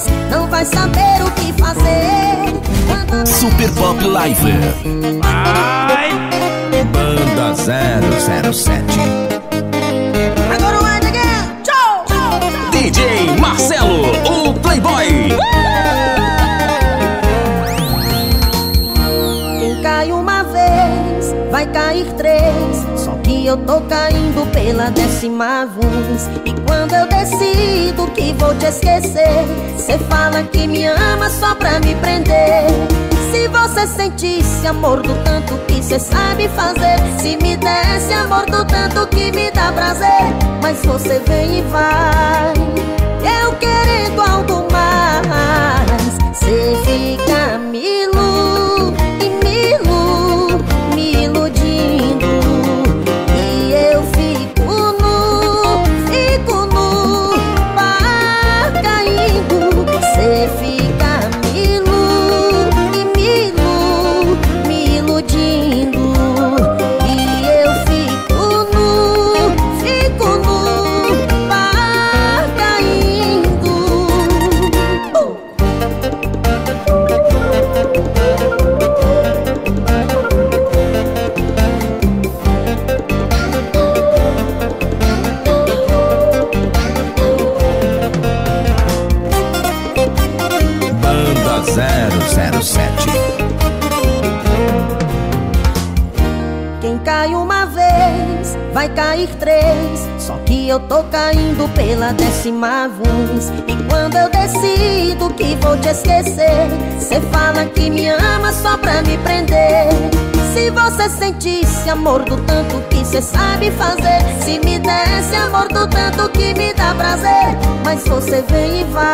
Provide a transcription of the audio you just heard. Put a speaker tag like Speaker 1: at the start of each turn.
Speaker 1: voz Não vai saber o que fazer.
Speaker 2: Super Pop Live.
Speaker 3: Vai!
Speaker 2: Banda 007
Speaker 1: vai cair três Só que eu tô caindo pela décima vez. E quando eu decido que vou te esquecer Cê fala que me ama só pra me prender. Se você sentisse amor do tanto que cê sabe fazer Se me desse amor do tanto que me dá prazer Mas você vem e vai
Speaker 2: 007
Speaker 1: Quem cai uma vez, vai cair três. Só que eu tô caindo pela décima vez. E quando eu decido que vou te esquecer Cê fala que me ama só pra me prender. Se você sentisse amor do tanto que cê sabe fazer Se me desse amor do tanto que me dá prazer Mas você vem e vai